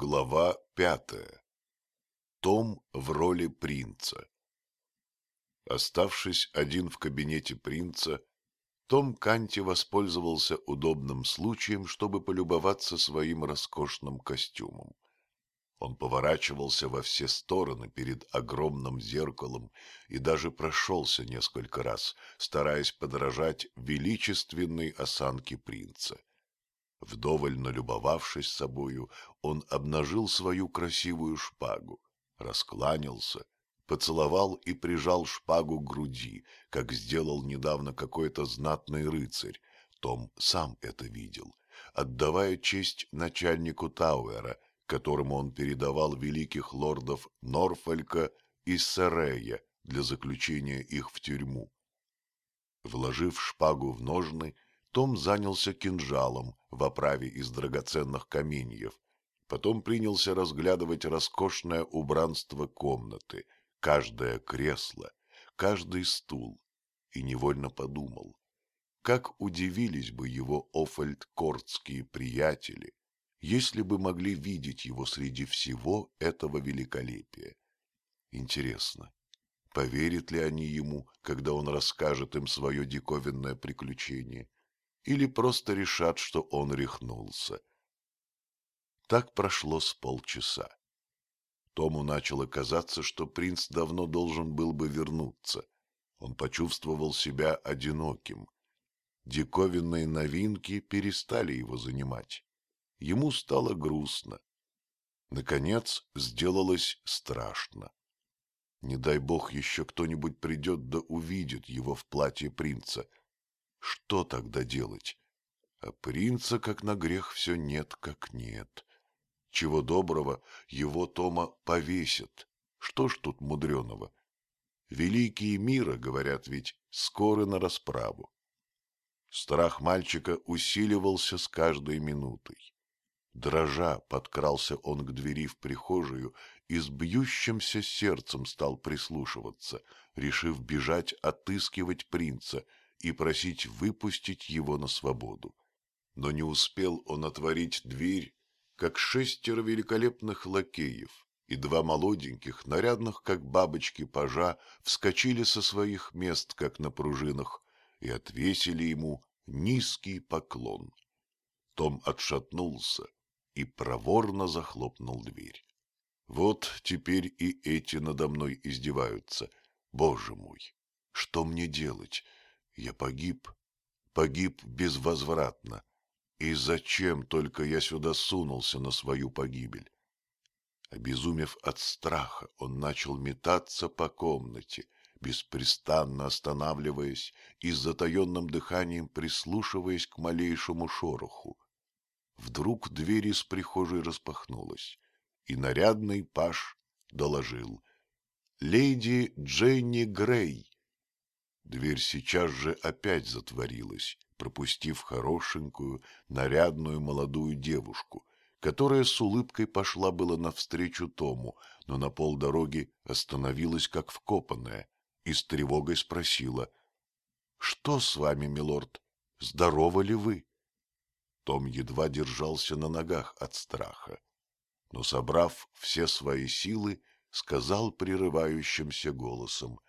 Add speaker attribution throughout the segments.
Speaker 1: Глава пятая. Том в роли принца. Оставшись один в кабинете принца, Том Канти воспользовался удобным случаем, чтобы полюбоваться своим роскошным костюмом. Он поворачивался во все стороны перед огромным зеркалом и даже прошелся несколько раз, стараясь подражать величественной осанке принца. Вдоволь налюбовавшись собою, он обнажил свою красивую шпагу, раскланялся, поцеловал и прижал шпагу к груди, как сделал недавно какой-то знатный рыцарь, Том сам это видел, отдавая честь начальнику Тауэра, которому он передавал великих лордов Норфолька и Сарея для заключения их в тюрьму. Вложив шпагу в ножны, том занялся кинжалом в оправе из драгоценных каменьев, потом принялся разглядывать роскошное убранство комнаты, каждое кресло, каждый стул, и невольно подумал, как удивились бы его офальдкортские приятели, если бы могли видеть его среди всего этого великолепия. Интересно, поверят ли они ему, когда он расскажет им свое диковинное приключение, или просто решат, что он рехнулся. Так прошло с полчаса. Тому начало казаться, что принц давно должен был бы вернуться. Он почувствовал себя одиноким. Диковинные новинки перестали его занимать. Ему стало грустно. Наконец, сделалось страшно. Не дай бог еще кто-нибудь придет да увидит его в платье принца. Что тогда делать? А принца, как на грех, все нет, как нет. Чего доброго, его Тома повесят. Что ж тут мудреного? Великие мира, говорят ведь, скоро на расправу. Страх мальчика усиливался с каждой минутой. Дрожа подкрался он к двери в прихожую и с бьющимся сердцем стал прислушиваться, решив бежать отыскивать принца и просить выпустить его на свободу. Но не успел он отворить дверь, как шестеро великолепных лакеев и два молоденьких, нарядных, как бабочки пажа, вскочили со своих мест, как на пружинах, и отвесили ему низкий поклон. Том отшатнулся и проворно захлопнул дверь. Вот теперь и эти надо мной издеваются. Боже мой, что мне делать? Я погиб, погиб безвозвратно. И зачем только я сюда сунулся на свою погибель? Обезумев от страха, он начал метаться по комнате, беспрестанно останавливаясь и с затаенным дыханием прислушиваясь к малейшему шороху. Вдруг дверь из прихожей распахнулась, и нарядный паш доложил. «Леди Дженни Грей!» Дверь сейчас же опять затворилась, пропустив хорошенькую, нарядную молодую девушку, которая с улыбкой пошла было навстречу Тому, но на полдороги остановилась как вкопанная и с тревогой спросила. — Что с вами, милорд? Здоровы ли вы? Том едва держался на ногах от страха, но, собрав все свои силы, сказал прерывающимся голосом —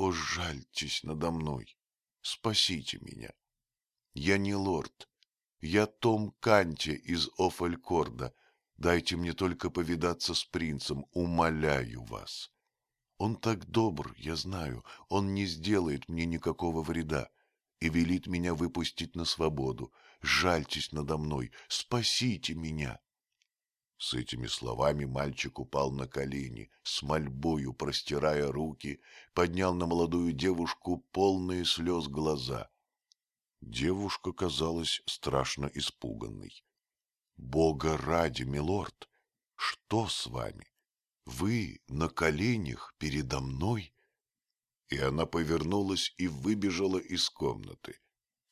Speaker 1: о, жальтесь надо мной, спасите меня. Я не лорд, я Том Канте из Офалькорда. Дайте мне только повидаться с принцем, умоляю вас. Он так добр, я знаю, он не сделает мне никакого вреда и велит меня выпустить на свободу. Жальтесь надо мной, спасите меня. С этими словами мальчик упал на колени, с мольбою простирая руки, поднял на молодую девушку полные слез глаза. Девушка казалась страшно испуганной. — Бога ради, милорд, что с вами? Вы на коленях передо мной? И она повернулась и выбежала из комнаты.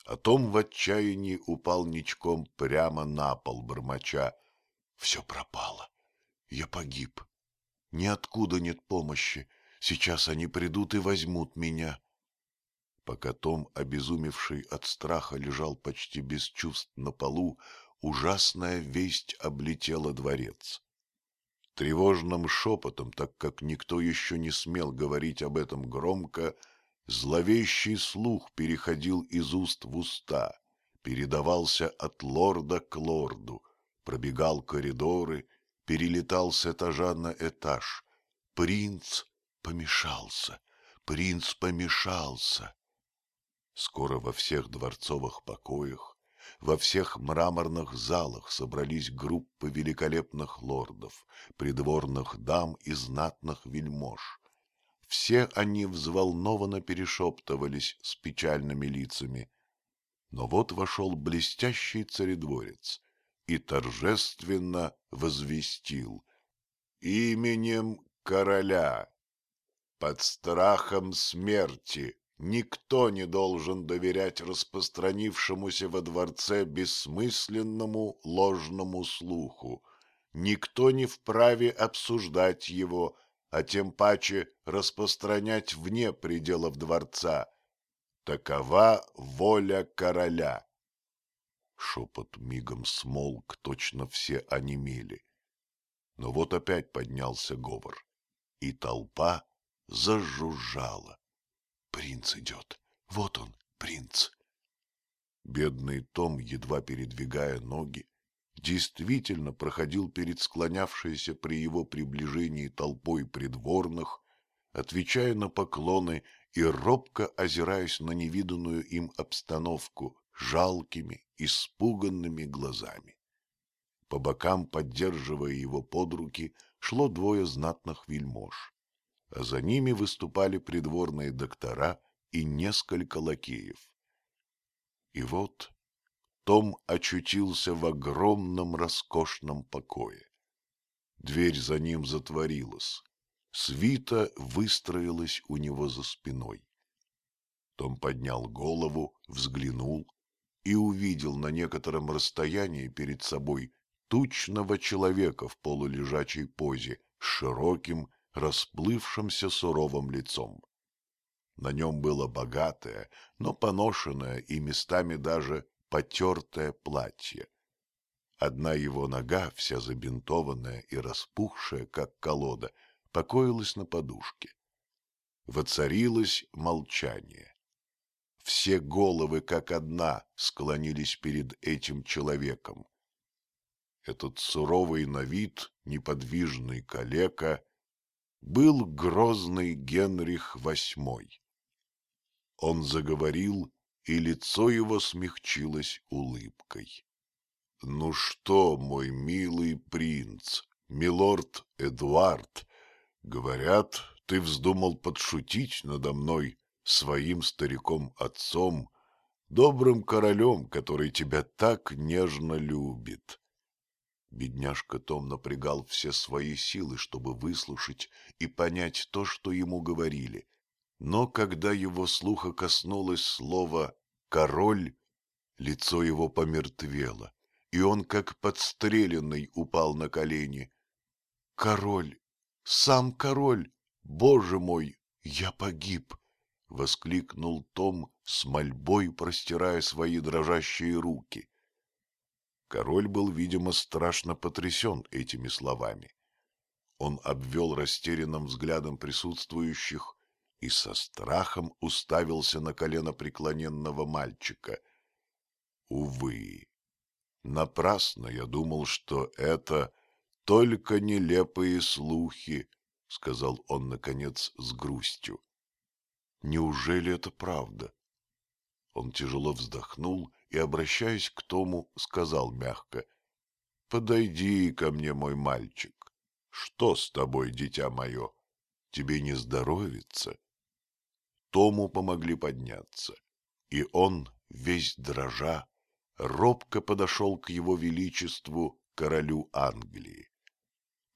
Speaker 1: А Том в отчаянии упал ничком прямо на пол, бормоча — все пропало. Я погиб. Ниоткуда нет помощи. Сейчас они придут и возьмут меня. Пока Том, обезумевший от страха, лежал почти без чувств на полу, ужасная весть облетела дворец. Тревожным шепотом, так как никто еще не смел говорить об этом громко, зловещий слух переходил из уст в уста, передавался от лорда к лорду, пробегал коридоры, перелетал с этажа на этаж. Принц помешался, принц помешался. Скоро во всех дворцовых покоях во всех мраморных залах собрались группы великолепных лордов, придворных дам и знатных вельмож. Все они взволнованно перешептывались с печальными лицами. Но вот вошел блестящий царедворец и торжественно возвестил «Именем короля, под страхом смерти, Никто не должен доверять распространившемуся во дворце бессмысленному ложному слуху. Никто не вправе обсуждать его, а тем паче распространять вне пределов дворца. Такова воля короля. Шепот мигом смолк, точно все онемели. Но вот опять поднялся говор, и толпа зажужжала. Принц идет. Вот он, принц. Бедный Том, едва передвигая ноги, действительно проходил перед склонявшейся при его приближении толпой придворных, отвечая на поклоны и робко озираясь на невиданную им обстановку жалкими, испуганными глазами. По бокам, поддерживая его под руки, шло двое знатных вельмож а за ними выступали придворные доктора и несколько лакеев. И вот Том очутился в огромном роскошном покое. Дверь за ним затворилась, свита выстроилась у него за спиной. Том поднял голову, взглянул и увидел на некотором расстоянии перед собой тучного человека в полулежачей позе с широким расплывшимся суровым лицом. На нем было богатое, но поношенное и местами даже потертое платье. Одна его нога, вся забинтованная и распухшая, как колода, покоилась на подушке. Воцарилось молчание. Все головы, как одна, склонились перед этим человеком. Этот суровый на вид, неподвижный калека был грозный Генрих VIII. Он заговорил, и лицо его смягчилось улыбкой. — Ну что, мой милый принц, милорд Эдуард, говорят, ты вздумал подшутить надо мной своим стариком-отцом, добрым королем, который тебя так нежно любит. Бедняжка Том напрягал все свои силы, чтобы выслушать и понять то, что ему говорили. Но когда его слуха коснулось слова «король», лицо его помертвело, и он, как подстреленный, упал на колени. «Король! Сам король! Боже мой, я погиб!» — воскликнул Том с мольбой, простирая свои дрожащие руки. Король был, видимо, страшно потрясен этими словами. Он обвел растерянным взглядом присутствующих и со страхом уставился на колено преклоненного мальчика. Увы, напрасно я думал, что это только нелепые слухи, — сказал он, наконец, с грустью. Неужели это правда? Он тяжело вздохнул и, обращаясь к Тому, сказал мягко, «Подойди ко мне, мой мальчик. Что с тобой, дитя мое? Тебе не здоровится?» Тому помогли подняться, и он, весь дрожа, робко подошел к его величеству, королю Англии.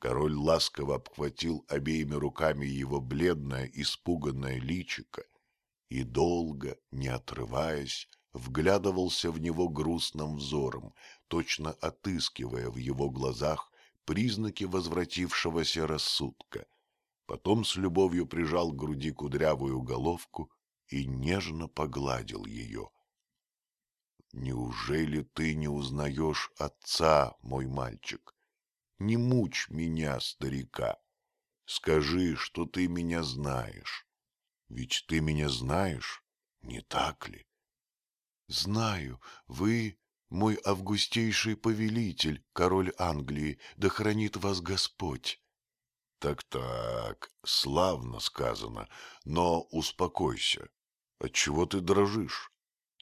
Speaker 1: Король ласково обхватил обеими руками его бледное, испуганное личико и долго, не отрываясь, вглядывался в него грустным взором, точно отыскивая в его глазах признаки возвратившегося рассудка. Потом с любовью прижал к груди кудрявую головку и нежно погладил ее. Неужели ты не узнаешь отца, мой мальчик? Не мучь меня, старика. Скажи, что ты меня знаешь. Ведь ты меня знаешь, не так ли? Знаю, вы мой августейший повелитель, король Англии, да хранит вас Господь. Так-так, славно сказано, но успокойся. Отчего ты дрожишь?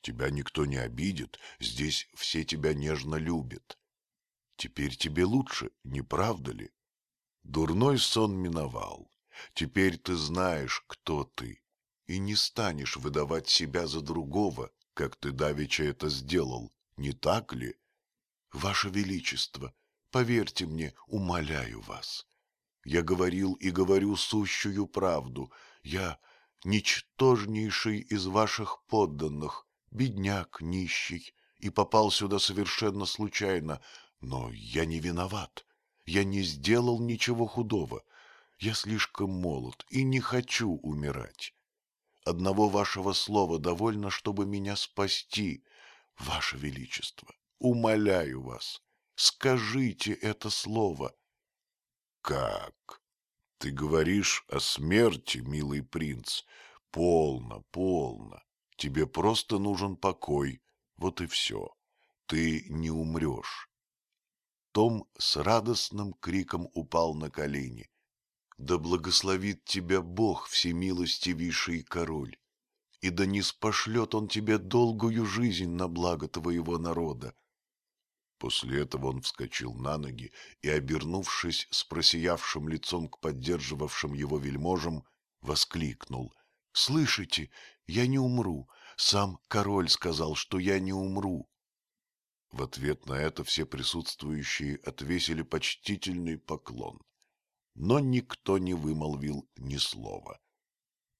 Speaker 1: Тебя никто не обидит, здесь все тебя нежно любят. Теперь тебе лучше, не правда ли? Дурной сон миновал. Теперь ты знаешь, кто ты, и не станешь выдавать себя за другого, как ты давеча это сделал, не так ли? Ваше Величество, поверьте мне, умоляю вас. Я говорил и говорю сущую правду. Я ничтожнейший из ваших подданных, бедняк нищий, и попал сюда совершенно случайно, но я не виноват. Я не сделал ничего худого. Я слишком молод и не хочу умирать. Одного вашего слова довольно, чтобы меня спасти. Ваше Величество, умоляю вас, скажите это слово. Как? Ты говоришь о смерти, милый принц? Полно, полно. Тебе просто нужен покой. Вот и все. Ты не умрешь. Том с радостным криком упал на колени. Да благословит тебя Бог, всемилостивейший король, и да не спошлет он тебе долгую жизнь на благо твоего народа. После этого он вскочил на ноги и, обернувшись с просиявшим лицом к поддерживавшим его вельможам, воскликнул. — Слышите, я не умру. Сам король сказал, что я не умру. В ответ на это все присутствующие отвесили почтительный поклон но никто не вымолвил ни слова.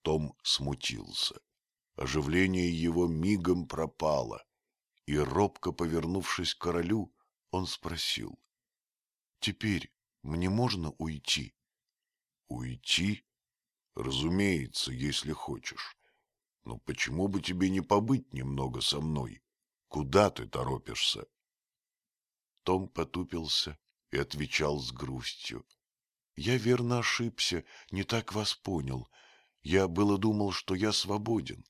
Speaker 1: Том смутился. Оживление его мигом пропало, и, робко повернувшись к королю, он спросил. — Теперь мне можно уйти? — Уйти? Разумеется, если хочешь. Но почему бы тебе не побыть немного со мной? Куда ты торопишься? Том потупился и отвечал с грустью. — я верно ошибся, не так вас понял. Я было думал, что я свободен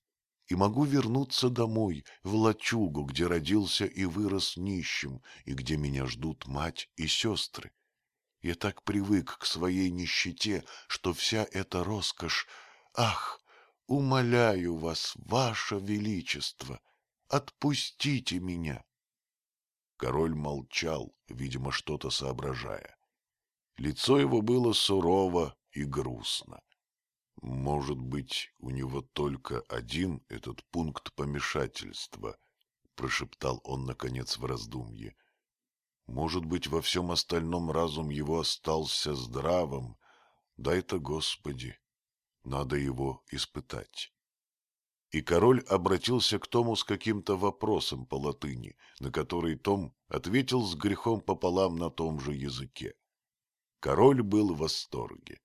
Speaker 1: и могу вернуться домой, в лачугу, где родился и вырос нищим, и где меня ждут мать и сестры. Я так привык к своей нищете, что вся эта роскошь... Ах, умоляю вас, ваше величество, отпустите меня. Король молчал, видимо, что-то соображая. Лицо его было сурово и грустно. Может быть, у него только один этот пункт помешательства, прошептал он, наконец, в раздумье. Может быть, во всем остальном разум его остался здравым. Дай-то, Господи, надо его испытать. И король обратился к Тому с каким-то вопросом по латыни, на который Том ответил с грехом пополам на том же языке. Король был в восторге.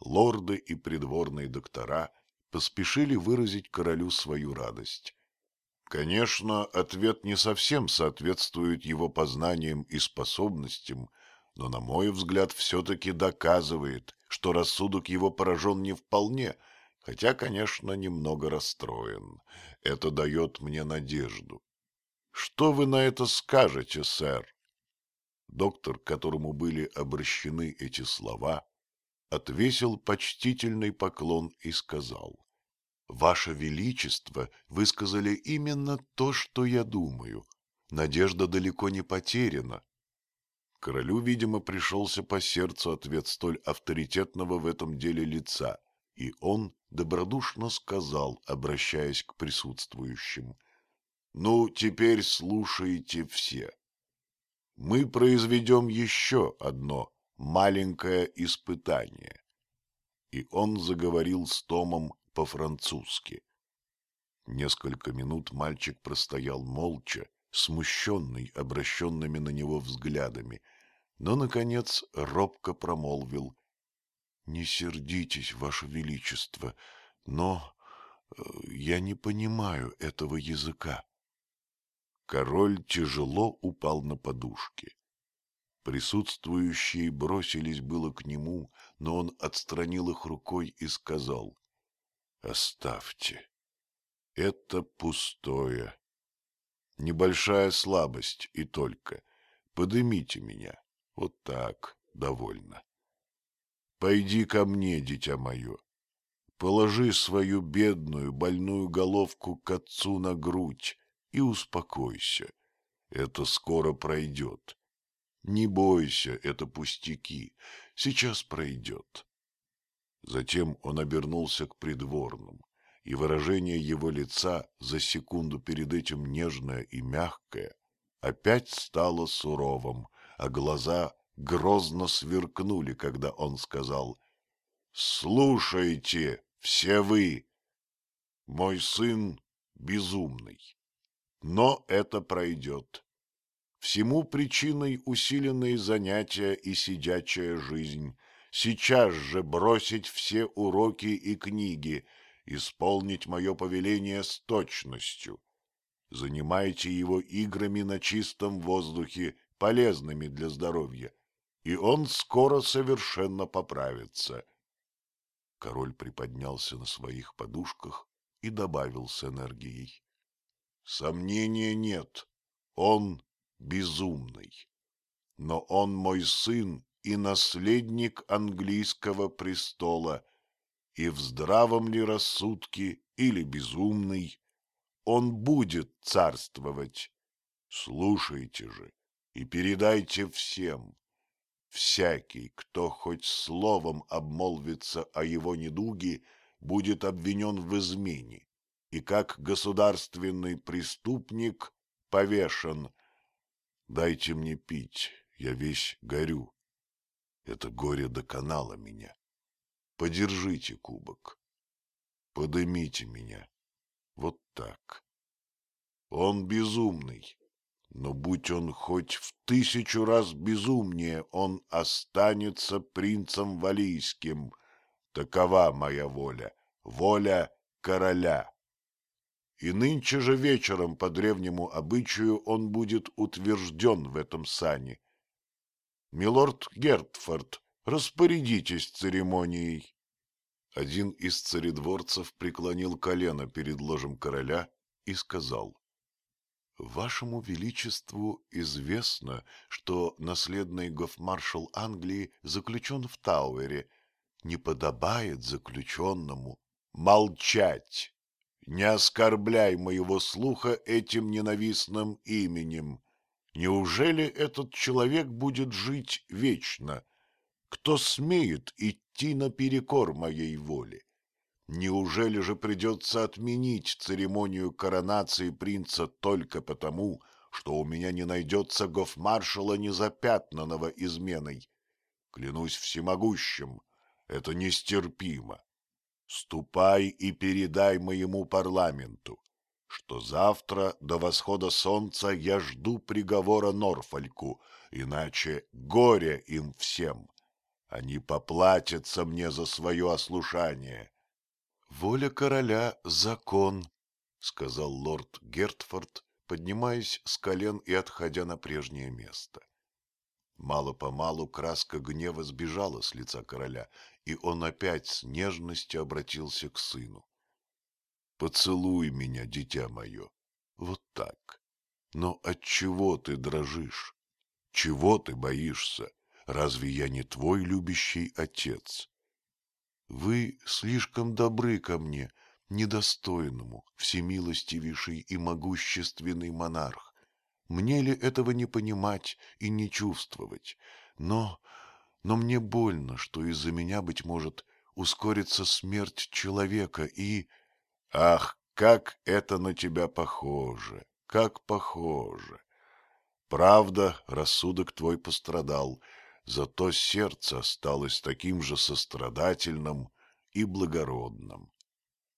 Speaker 1: Лорды и придворные доктора поспешили выразить королю свою радость. Конечно, ответ не совсем соответствует его познаниям и способностям, но, на мой взгляд, все-таки доказывает, что рассудок его поражен не вполне, хотя, конечно, немного расстроен. Это дает мне надежду. Что вы на это скажете, сэр? Доктор, которому были обращены эти слова, отвесил почтительный поклон и сказал, «Ваше Величество высказали именно то, что я думаю. Надежда далеко не потеряна». Королю, видимо, пришелся по сердцу ответ столь авторитетного в этом деле лица, и он добродушно сказал, обращаясь к присутствующим, «Ну, теперь слушайте все мы произведем еще одно маленькое испытание. И он заговорил с Томом по-французски. Несколько минут мальчик простоял молча, смущенный обращенными на него взглядами, но, наконец, робко промолвил. — Не сердитесь, Ваше Величество, но э, я не понимаю этого языка. Король тяжело упал на подушки. Присутствующие бросились было к нему, но он отстранил их рукой и сказал, «Оставьте, это пустое, небольшая слабость и только. Подымите меня, вот так, довольно. Пойди ко мне, дитя мое, положи свою бедную, больную головку к отцу на грудь и успокойся, это скоро пройдет». Не бойся, это пустяки, сейчас пройдет. Затем он обернулся к придворным, и выражение его лица, за секунду перед этим нежное и мягкое, опять стало суровым, а глаза грозно сверкнули, когда он сказал «Слушайте, все вы! Мой сын безумный, но это пройдет. Всему причиной усиленные занятия и сидячая жизнь. Сейчас же бросить все уроки и книги, исполнить мое повеление с точностью. Занимайте его играми на чистом воздухе, полезными для здоровья, и он скоро совершенно поправится. Король приподнялся на своих подушках и добавил с энергией. Сомнения нет, он безумный. Но он мой сын и наследник английского престола, и в здравом ли рассудке или безумный, он будет царствовать. Слушайте же и передайте всем. Всякий, кто хоть словом обмолвится о его недуге, будет обвинен в измене и как государственный преступник повешен Дайте мне пить, я весь горю. Это горе доконало меня. Подержите кубок. Подымите меня. Вот так. Он безумный, но будь он хоть в тысячу раз безумнее, он останется принцем валийским. Такова моя воля, воля короля и нынче же вечером по древнему обычаю он будет утвержден в этом сане. Милорд Гертфорд, распорядитесь церемонией. Один из царедворцев преклонил колено перед ложем короля и сказал, «Вашему Величеству известно, что наследный гофмаршал Англии заключен в Тауэре. Не подобает заключенному молчать!» Не оскорбляй моего слуха этим ненавистным именем. Неужели этот человек будет жить вечно? Кто смеет идти наперекор моей воле? Неужели же придется отменить церемонию коронации принца только потому, что у меня не найдется гофмаршала незапятнанного изменой? Клянусь всемогущим, это нестерпимо. Ступай и передай моему парламенту, что завтра до восхода солнца я жду приговора Норфольку, иначе горе им всем. Они поплатятся мне за свое ослушание. — Воля короля — закон, — сказал лорд Гертфорд, поднимаясь с колен и отходя на прежнее место. Мало-помалу краска гнева сбежала с лица короля, и он опять с нежностью обратился к сыну. «Поцелуй меня, дитя мое, вот так. Но от чего ты дрожишь? Чего ты боишься? Разве я не твой любящий отец? Вы слишком добры ко мне, недостойному, всемилостивейший и могущественный монарх. Мне ли этого не понимать и не чувствовать? Но но мне больно, что из-за меня, быть может, ускорится смерть человека и... Ах, как это на тебя похоже, как похоже! Правда, рассудок твой пострадал, зато сердце осталось таким же сострадательным и благородным.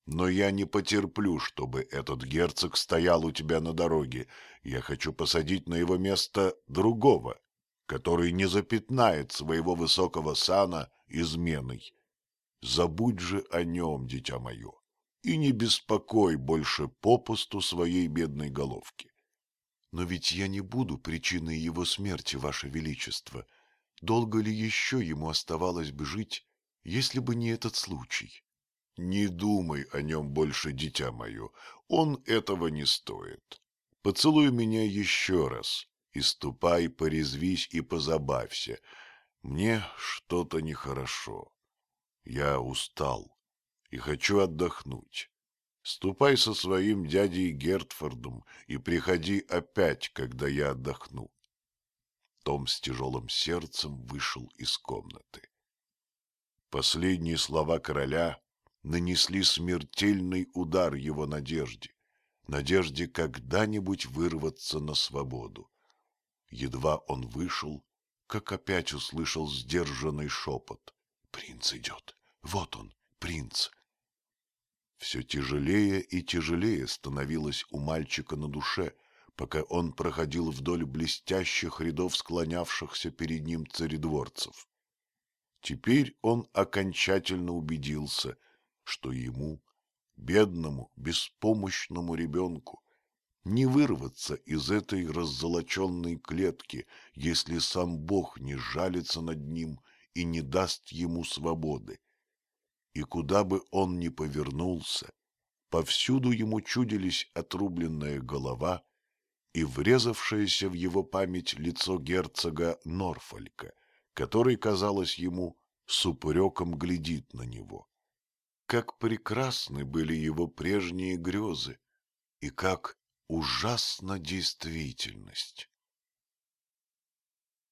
Speaker 1: Но я не потерплю, чтобы этот герцог стоял у тебя на дороге. Я хочу посадить на его место другого, который не запятнает своего высокого сана изменой. Забудь же о нем, дитя мое, и не беспокой больше попусту своей бедной головки.
Speaker 2: Но ведь я не буду причиной его смерти, Ваше Величество. Долго ли еще ему оставалось бы жить, если бы не этот случай?
Speaker 1: Не думай о нем больше, дитя мое, он этого не стоит. Поцелуй меня еще раз, и ступай, порезвись и позабавься. Мне что-то нехорошо. Я устал и хочу отдохнуть. Ступай со своим дядей Гертфордом и приходи опять, когда я отдохну. Том с тяжелым сердцем вышел из комнаты. Последние слова короля нанесли смертельный удар его надежде, надежде когда-нибудь вырваться на свободу. Едва он вышел, как опять услышал сдержанный шепот. «Принц идет! Вот он, принц!» Все тяжелее и тяжелее становилось у мальчика на душе, пока он проходил вдоль блестящих рядов склонявшихся перед ним царедворцев. Теперь он окончательно убедился, что ему, бедному, беспомощному ребенку, не вырваться из этой раззолоченной клетки, если сам Бог не жалится над ним и не даст ему свободы и куда бы он ни повернулся, повсюду ему чудились отрубленная голова и врезавшееся в его память лицо герцога Норфолька, который, казалось ему, с упреком глядит на него. Как прекрасны были его прежние грезы, и как ужасна действительность!